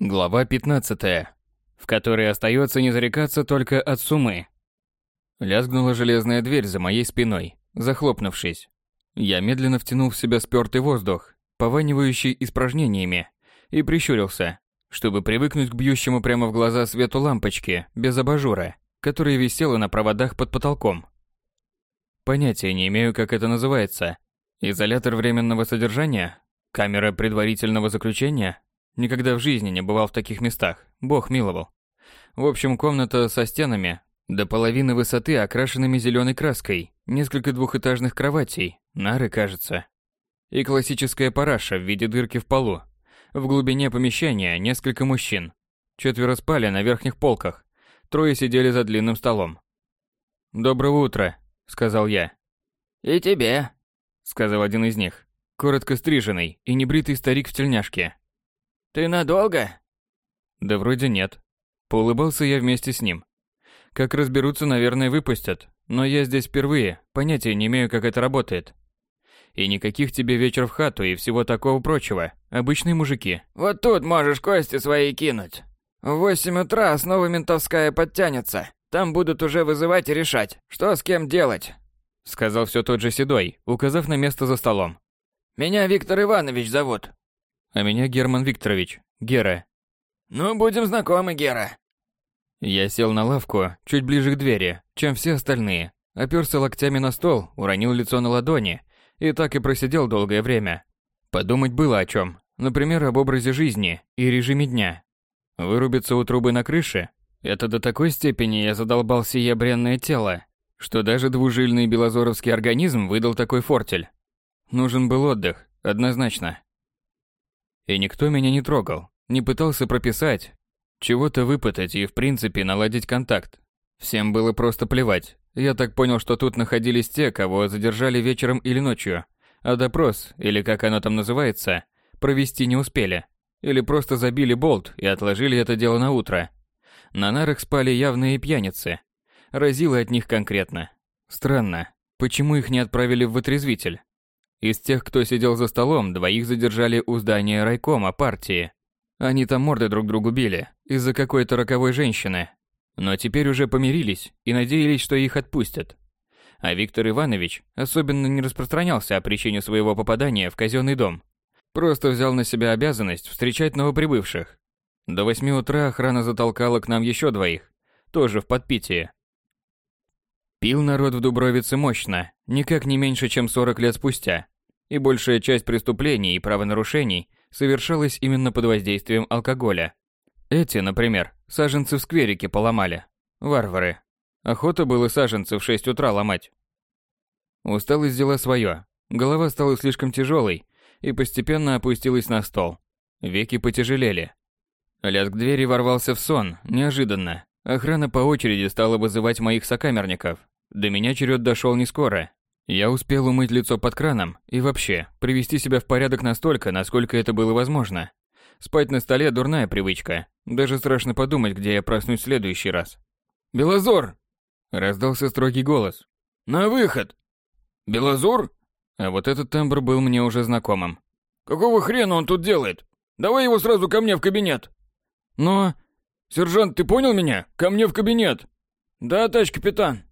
Глава 15, в которой остается не зарекаться только от сумы. Лязгнула железная дверь за моей спиной, захлопнувшись. Я медленно втянул в себя спёртый воздух, пованивающий испражнениями, и прищурился, чтобы привыкнуть к бьющему прямо в глаза свету лампочки без абажура, которая висела на проводах под потолком. Понятия не имею, как это называется. Изолятор временного содержания? Камера предварительного заключения? Никогда в жизни не бывал в таких местах, бог миловал. В общем, комната со стенами, до половины высоты окрашенными зеленой краской, несколько двухэтажных кроватей, нары, кажется. И классическая параша в виде дырки в полу. В глубине помещения несколько мужчин. Четверо спали на верхних полках, трое сидели за длинным столом. «Доброго утра», — сказал я. «И тебе», — сказал один из них, коротко стриженный и небритый старик в тельняшке. «Ты надолго?» «Да вроде нет». Поулыбался я вместе с ним. Как разберутся, наверное, выпустят. Но я здесь впервые, понятия не имею, как это работает. И никаких тебе вечер в хату и всего такого прочего. Обычные мужики. «Вот тут можешь кости свои кинуть. В восемь утра снова ментовская подтянется. Там будут уже вызывать и решать, что с кем делать», — сказал все тот же Седой, указав на место за столом. «Меня Виктор Иванович зовут. А меня Герман Викторович. Гера. Ну, будем знакомы, Гера. Я сел на лавку, чуть ближе к двери, чем все остальные. Оперся локтями на стол, уронил лицо на ладони и так и просидел долгое время. Подумать было о чем. Например, об образе жизни и режиме дня. Вырубиться у трубы на крыше – это до такой степени я задолбал сие бренное тело, что даже двужильный белозоровский организм выдал такой фортель. Нужен был отдых, однозначно. И никто меня не трогал, не пытался прописать, чего-то выпытать и в принципе наладить контакт. Всем было просто плевать. Я так понял, что тут находились те, кого задержали вечером или ночью, а допрос, или как оно там называется, провести не успели. Или просто забили болт и отложили это дело на утро. На нарах спали явные пьяницы. Разило от них конкретно. Странно, почему их не отправили в вытрезвитель? Из тех, кто сидел за столом, двоих задержали у здания райкома партии. Они там морды друг другу били из-за какой-то роковой женщины. Но теперь уже помирились и надеялись, что их отпустят. А Виктор Иванович особенно не распространялся о причине своего попадания в казенный дом. Просто взял на себя обязанность встречать новоприбывших. До восьми утра охрана затолкала к нам еще двоих, тоже в подпитии. Пил народ в Дубровице мощно, никак не меньше, чем 40 лет спустя. И большая часть преступлений и правонарушений совершалась именно под воздействием алкоголя. Эти, например, саженцы в скверике поломали. Варвары. Охота было саженцы в 6 утра ломать. Усталость взяла свое. Голова стала слишком тяжелой и постепенно опустилась на стол. Веки потяжелели. Лязг двери ворвался в сон, неожиданно. Охрана по очереди стала вызывать моих сокамерников. До меня черед дошел не скоро. Я успел умыть лицо под краном и вообще привести себя в порядок настолько, насколько это было возможно. Спать на столе – дурная привычка. Даже страшно подумать, где я проснусь в следующий раз. «Белозор!» – раздался строгий голос. «На выход!» «Белозор?» А вот этот тембр был мне уже знакомым. «Какого хрена он тут делает? Давай его сразу ко мне в кабинет!» «Но...» «Сержант, ты понял меня? Ко мне в кабинет!» «Да, товарищ капитан!»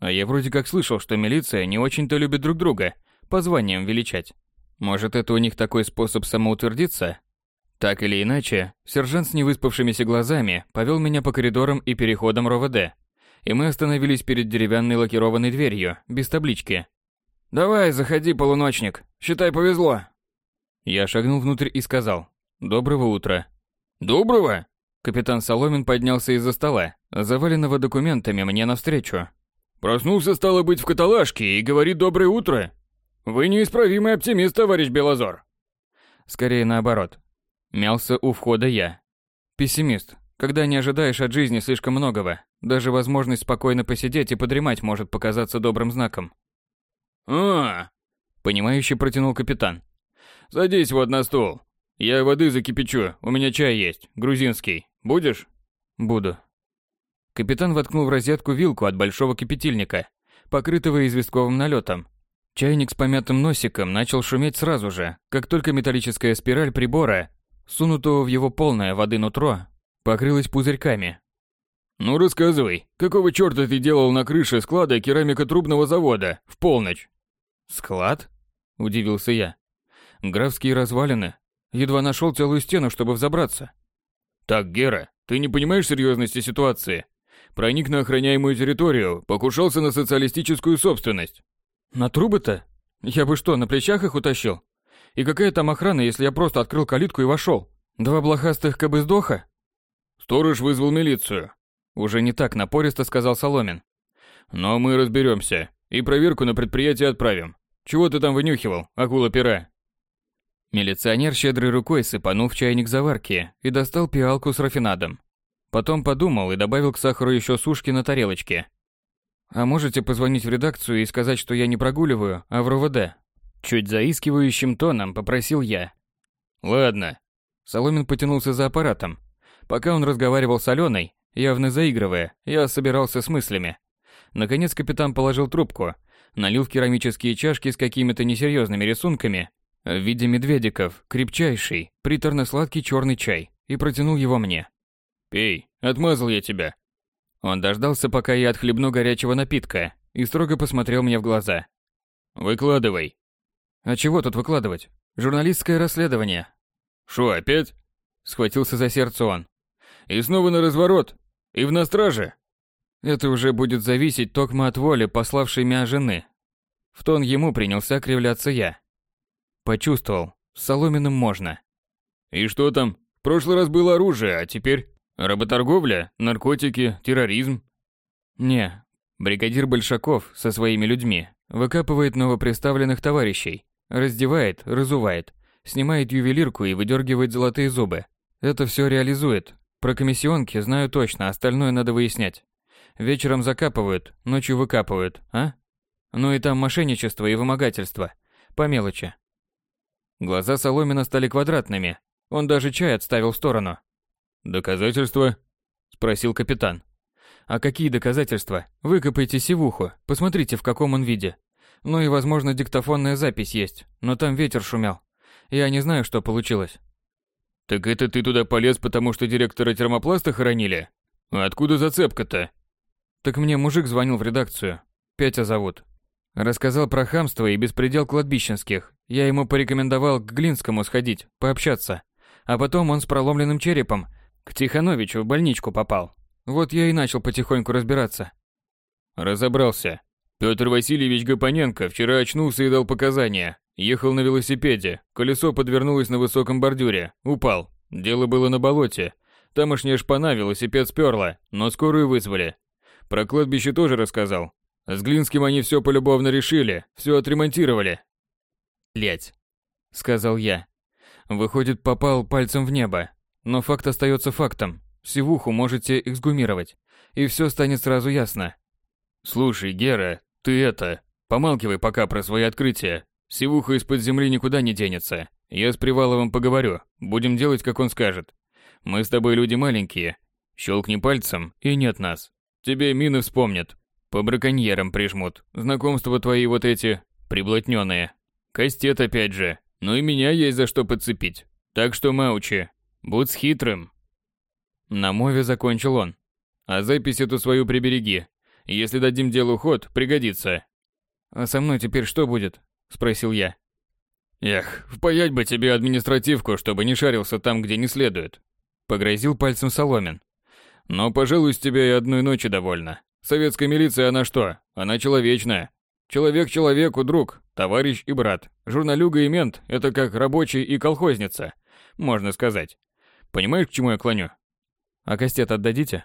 А я вроде как слышал, что милиция не очень-то любит друг друга, по званиям величать. Может, это у них такой способ самоутвердиться? Так или иначе, сержант с невыспавшимися глазами повел меня по коридорам и переходам РОВД, и мы остановились перед деревянной лакированной дверью, без таблички. «Давай, заходи, полуночник. Считай, повезло». Я шагнул внутрь и сказал «Доброго утра». «Доброго?» Капитан Соломин поднялся из-за стола, заваленного документами мне навстречу. «Проснулся, стало быть, в каталажке и говорит доброе утро. Вы неисправимый оптимист, товарищ Белозор». Скорее наоборот. Мялся у входа я. Пессимист. Когда не ожидаешь от жизни слишком многого, даже возможность спокойно посидеть и подремать может показаться добрым знаком. «А, Понимающе протянул капитан. садись вот на стул. Я воды закипячу, у меня чай есть, грузинский. Будешь?» Буду. Капитан воткнул в розетку вилку от большого кипятильника, покрытого известковым налетом. Чайник с помятым носиком начал шуметь сразу же, как только металлическая спираль прибора сунутого в его полное воды нутро, покрылось пузырьками. «Ну рассказывай, какого чёрта ты делал на крыше склада керамикотрубного завода в полночь?» «Склад?» – удивился я. «Графские развалины. Едва нашел целую стену, чтобы взобраться». «Так, Гера, ты не понимаешь серьезности ситуации? Проник на охраняемую территорию, покушался на социалистическую собственность». «На трубы-то? Я бы что, на плечах их утащил? И какая там охрана, если я просто открыл калитку и вошел? Два блохастых кабыздоха?» «Сторож вызвал милицию», – уже не так напористо сказал Соломин. «Но мы разберемся и проверку на предприятие отправим. Чего ты там вынюхивал, акула-пера?» Милиционер щедрой рукой сыпанул в чайник заварки и достал пиалку с рафинадом. Потом подумал и добавил к сахару еще сушки на тарелочке. «А можете позвонить в редакцию и сказать, что я не прогуливаю, а в РОВД?» Чуть заискивающим тоном попросил я. «Ладно». Соломин потянулся за аппаратом. Пока он разговаривал с Аленой, явно заигрывая, я собирался с мыслями. Наконец капитан положил трубку, налил в керамические чашки с какими-то несерьезными рисунками в виде медведиков крепчайший, приторно-сладкий черный чай и протянул его мне. «Пей, отмазал я тебя». Он дождался, пока я отхлебну горячего напитка, и строго посмотрел мне в глаза. «Выкладывай». «А чего тут выкладывать? Журналистское расследование». «Шо, опять?» Схватился за сердце он. «И снова на разворот? И в настраже?» Это уже будет зависеть токмо от воли пославшей меня жены. В тон ему принялся кривляться я. Почувствовал, с Соломиным можно. И что там? В прошлый раз было оружие, а теперь работорговля, наркотики, терроризм. Не, бригадир Большаков со своими людьми выкапывает новоприставленных товарищей, раздевает, разувает, снимает ювелирку и выдергивает золотые зубы. Это все реализует. Про комиссионки знаю точно, остальное надо выяснять. Вечером закапывают, ночью выкапывают, а? Ну и там мошенничество и вымогательство. По мелочи. Глаза Соломина стали квадратными. Он даже чай отставил в сторону. «Доказательства?» – спросил капитан. «А какие доказательства? Выкопайте сивуху, посмотрите, в каком он виде. Ну и, возможно, диктофонная запись есть, но там ветер шумел. Я не знаю, что получилось». «Так это ты туда полез, потому что директора термопласта хоронили? Откуда зацепка-то?» «Так мне мужик звонил в редакцию. Петя зовут. Рассказал про хамство и беспредел кладбищенских. Я ему порекомендовал к Глинскому сходить, пообщаться. А потом он с проломленным черепом к Тихановичу в больничку попал. Вот я и начал потихоньку разбираться. Разобрался. Петр Васильевич Гапоненко вчера очнулся и дал показания. Ехал на велосипеде, колесо подвернулось на высоком бордюре, упал. Дело было на болоте. Тамошняя шпана велосипед сперла, но скорую вызвали. Про кладбище тоже рассказал. С Глинским они все полюбовно решили, все отремонтировали. Блять, сказал я. Выходит, попал пальцем в небо. Но факт остается фактом. Сивуху можете эксгумировать, и все станет сразу ясно. Слушай, Гера, ты это, помалкивай пока про свои открытия. Сивуха из-под земли никуда не денется. Я с Приваловым поговорю, будем делать, как он скажет. Мы с тобой люди маленькие. Щелкни пальцем, и нет нас. Тебе мины вспомнят, по браконьерам прижмут. Знакомства твои вот эти, приблотнённые. Кастет опять же. Ну и меня есть за что подцепить. Так что, Маучи, будь хитрым. На мове закончил он. А запись эту свою прибереги. Если дадим делу ход, пригодится. А со мной теперь что будет? Спросил я. Эх, впаять бы тебе административку, чтобы не шарился там, где не следует. Погрозил пальцем Соломин. Но, пожалуй, с тебя и одной ночи довольно. Советская милиция она что? Она человечная. Человек человеку друг, товарищ и брат. Журналюга и мент – это как рабочий и колхозница, можно сказать. Понимаешь, к чему я клоню? А кастет отдадите?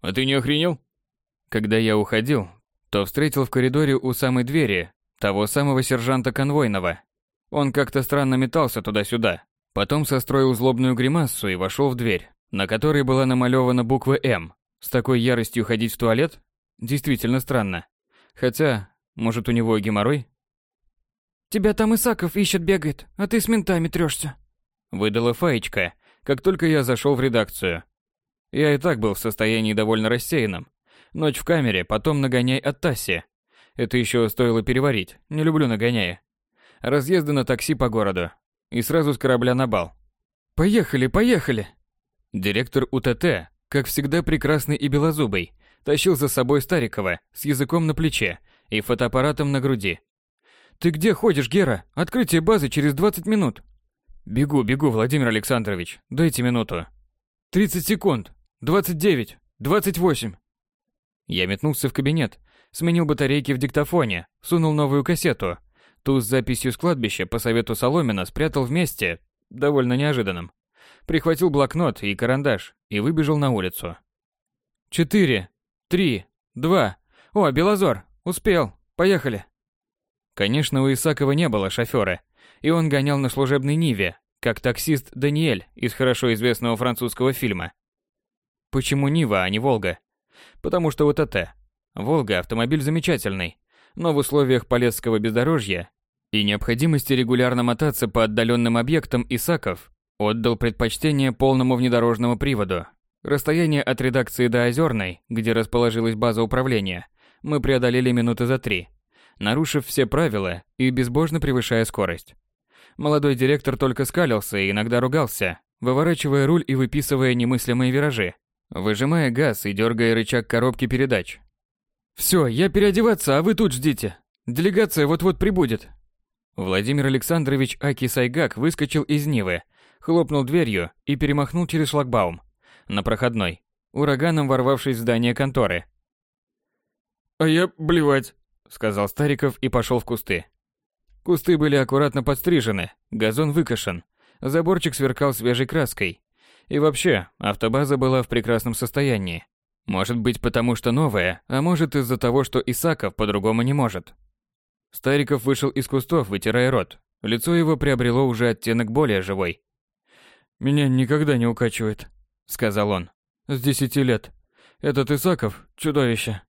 А ты не охренел? Когда я уходил, то встретил в коридоре у самой двери того самого сержанта конвойного. Он как-то странно метался туда-сюда, потом состроил злобную гримассу и вошел в дверь, на которой была намалевана буква «М», с такой яростью ходить в туалет? Действительно странно. Хотя, может, у него геморрой? Тебя там Исаков ищет бегает, а ты с ментами трёшься. Выдала Фаечка, как только я зашел в редакцию. Я и так был в состоянии довольно рассеянном. Ночь в камере, потом нагоняй от Тасси. Это еще стоило переварить, не люблю нагоняя. Разъезды на такси по городу. И сразу с корабля на бал. Поехали, поехали. Директор УТТ, как всегда прекрасный и белозубый, тащил за собой Старикова с языком на плече и фотоаппаратом на груди. Ты где ходишь, Гера? Открытие базы через 20 минут. Бегу, бегу, Владимир Александрович. Дайте минуту. 30 секунд. 29. 28. Я метнулся в кабинет, сменил батарейки в диктофоне, сунул новую кассету. Ту с записью с кладбища по совету Соломина спрятал вместе, довольно неожиданным. Прихватил блокнот и карандаш и выбежал на улицу. Четыре, три, два. О, Белозор, успел. Поехали. Конечно, у Исакова не было шофера, и он гонял на служебной Ниве, как таксист Даниэль из хорошо известного французского фильма. Почему Нива, а не Волга? Потому что вот это. Волга – автомобиль замечательный, но в условиях полесского бездорожья и необходимости регулярно мотаться по отдаленным объектам Исаков отдал предпочтение полному внедорожному приводу. Расстояние от редакции до Озерной, где расположилась база управления, мы преодолели минуты за три, нарушив все правила и безбожно превышая скорость. Молодой директор только скалился и иногда ругался, выворачивая руль и выписывая немыслимые виражи, выжимая газ и дергая рычаг коробки передач. «Все, я переодеваться, а вы тут ждите. Делегация вот-вот прибудет». Владимир Александрович Аки Сайгак выскочил из Нивы, хлопнул дверью и перемахнул через шлагбаум. На проходной, ураганом ворвавшись в здание конторы. «А я блевать», — сказал Стариков и пошел в кусты. Кусты были аккуратно подстрижены, газон выкошен, заборчик сверкал свежей краской. И вообще, автобаза была в прекрасном состоянии. Может быть, потому что новая, а может из-за того, что Исаков по-другому не может. Стариков вышел из кустов, вытирая рот. Лицо его приобрело уже оттенок более живой. «Меня никогда не укачивает», — сказал он. «С десяти лет. Этот Исаков — чудовище».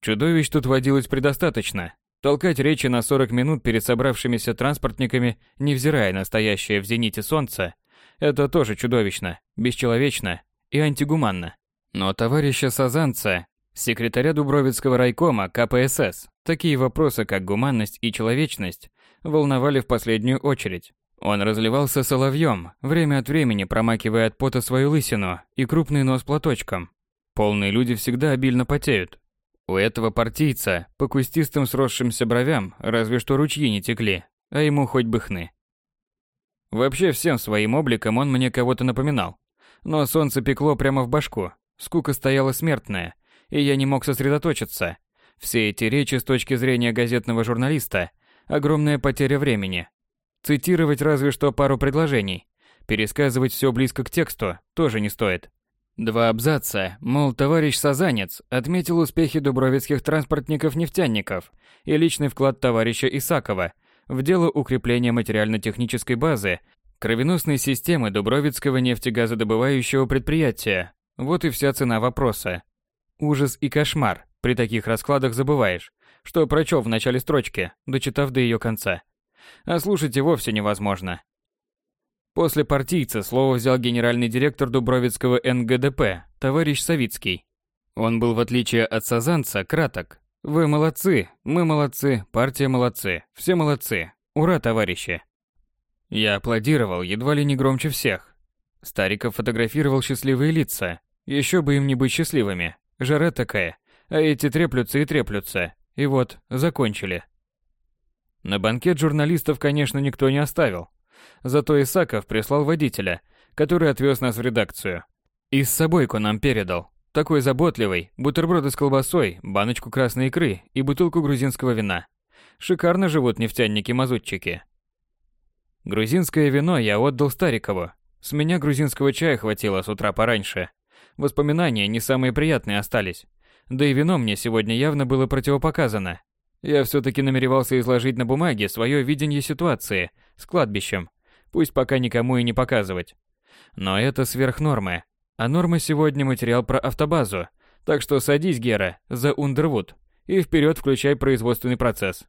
Чудовищ тут водилось предостаточно. Толкать речи на 40 минут перед собравшимися транспортниками, невзирая на стоящее в зените солнце, это тоже чудовищно, бесчеловечно и антигуманно. Но товарища Сазанца, секретаря Дубровицкого райкома КПСС, такие вопросы, как гуманность и человечность, волновали в последнюю очередь. Он разливался соловьем, время от времени промакивая от пота свою лысину и крупный нос платочком. Полные люди всегда обильно потеют. У этого партийца по кустистым сросшимся бровям разве что ручьи не текли, а ему хоть бы хны. Вообще всем своим обликом он мне кого-то напоминал. Но солнце пекло прямо в башку, скука стояла смертная, и я не мог сосредоточиться. Все эти речи с точки зрения газетного журналиста – огромная потеря времени. Цитировать разве что пару предложений. Пересказывать все близко к тексту тоже не стоит. Два абзаца, мол, товарищ Сазанец отметил успехи дубровицких транспортников-нефтяников и личный вклад товарища Исакова в дело укрепления материально-технической базы кровеносной системы Дубровицкого нефтегазодобывающего предприятия. Вот и вся цена вопроса. Ужас и кошмар. При таких раскладах забываешь, что прочел в начале строчки, дочитав до ее конца. А слушать и вовсе невозможно. После партийца слово взял генеральный директор Дубровицкого НГДП, товарищ Савицкий. Он был, в отличие от Сазанца, краток. «Вы молодцы, мы молодцы, партия молодцы, все молодцы. Ура, товарищи!» Я аплодировал едва ли не громче всех. Стариков фотографировал счастливые лица. Еще бы им не быть счастливыми. Жара такая. А эти треплются и треплются. И вот, закончили. На банкет журналистов, конечно, никто не оставил. Зато Исаков прислал водителя, который отвез нас в редакцию. И с собойку нам передал. Такой заботливый, бутерброды с колбасой, баночку красной икры и бутылку грузинского вина. Шикарно живут нефтяники-мазутчики. Грузинское вино я отдал Старикову. С меня грузинского чая хватило с утра пораньше. Воспоминания не самые приятные остались. Да и вино мне сегодня явно было противопоказано. Я все-таки намеревался изложить на бумаге свое видение ситуации с кладбищем. Пусть пока никому и не показывать. Но это сверх нормы. А норма сегодня материал про автобазу. Так что садись, Гера, за Ундервуд. И вперед включай производственный процесс.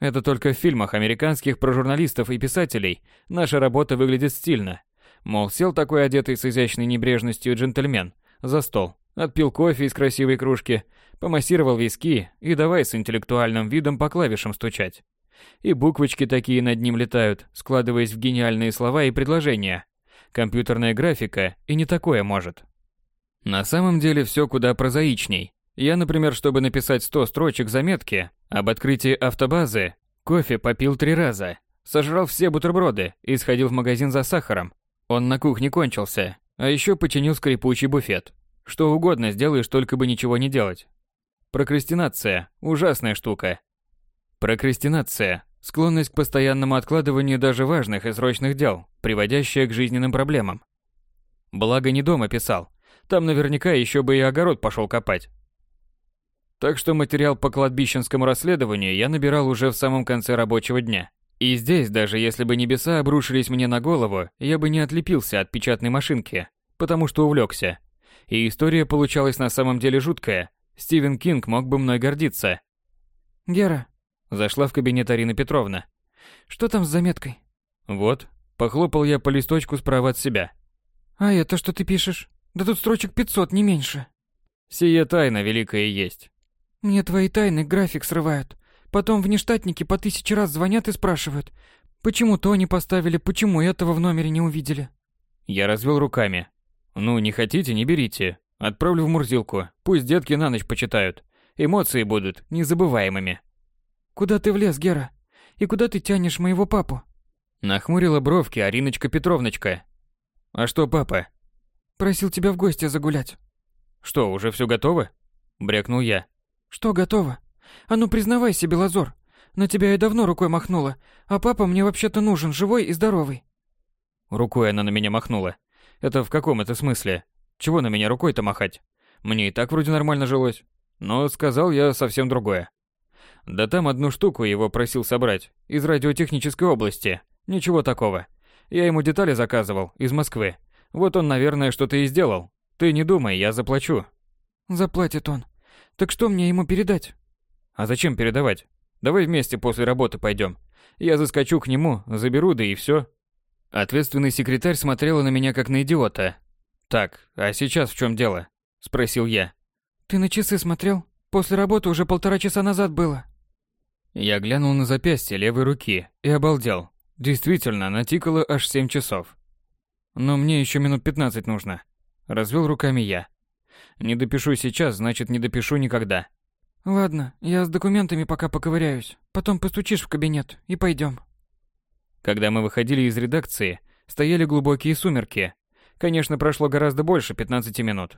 Это только в фильмах американских про журналистов и писателей наша работа выглядит стильно. Мол, сел такой одетый с изящной небрежностью джентльмен за стол, отпил кофе из красивой кружки, помассировал виски и давай с интеллектуальным видом по клавишам стучать. И буквочки такие над ним летают, складываясь в гениальные слова и предложения. Компьютерная графика и не такое может. На самом деле все куда прозаичней. Я, например, чтобы написать 100 строчек заметки об открытии автобазы, кофе попил три раза, сожрал все бутерброды и сходил в магазин за сахаром. Он на кухне кончился, а еще починил скрипучий буфет. Что угодно сделаешь, только бы ничего не делать. Прокрастинация – ужасная штука. Прокрастинация – склонность к постоянному откладыванию даже важных и срочных дел, приводящая к жизненным проблемам. Благо не дома писал, там наверняка еще бы и огород пошел копать. Так что материал по кладбищенскому расследованию я набирал уже в самом конце рабочего дня. И здесь, даже если бы небеса обрушились мне на голову, я бы не отлепился от печатной машинки, потому что увлекся. И история получалась на самом деле жуткая. Стивен Кинг мог бы мной гордиться. «Гера», — зашла в кабинет Арина Петровна. «Что там с заметкой?» «Вот», — похлопал я по листочку справа от себя. «А это что ты пишешь? Да тут строчек 500, не меньше». «Сие тайна великая есть». «Мне твои тайны график срывают. Потом внештатники по тысяче раз звонят и спрашивают, почему то не поставили, почему этого в номере не увидели». Я развел руками. «Ну, не хотите, не берите. Отправлю в Мурзилку. Пусть детки на ночь почитают. Эмоции будут незабываемыми». «Куда ты влез, Гера? И куда ты тянешь моего папу?» Нахмурила бровки Ариночка Петровночка. «А что папа?» «Просил тебя в гости загулять». «Что, уже все готово?» Брякнул я. «Что готово? А ну признавайся, Белозор. На тебя я давно рукой махнула, а папа мне вообще-то нужен, живой и здоровый». Рукой она на меня махнула. Это в каком это смысле? Чего на меня рукой-то махать? Мне и так вроде нормально жилось. Но сказал я совсем другое. Да там одну штуку его просил собрать, из радиотехнической области. Ничего такого. Я ему детали заказывал, из Москвы. Вот он, наверное, что-то и сделал. Ты не думай, я заплачу. Заплатит он. Так что мне ему передать? А зачем передавать? Давай вместе после работы пойдем. Я заскочу к нему, заберу, да и все. Ответственный секретарь смотрела на меня как на идиота. Так, а сейчас в чем дело? Спросил я. Ты на часы смотрел? После работы уже полтора часа назад было. Я глянул на запястье левой руки и обалдел. Действительно, натикало аж семь часов. Но мне еще минут пятнадцать нужно. Развел руками я. Не допишу сейчас, значит не допишу никогда. Ладно, я с документами пока поковыряюсь. Потом постучишь в кабинет и пойдем. Когда мы выходили из редакции, стояли глубокие сумерки. Конечно, прошло гораздо больше 15 минут,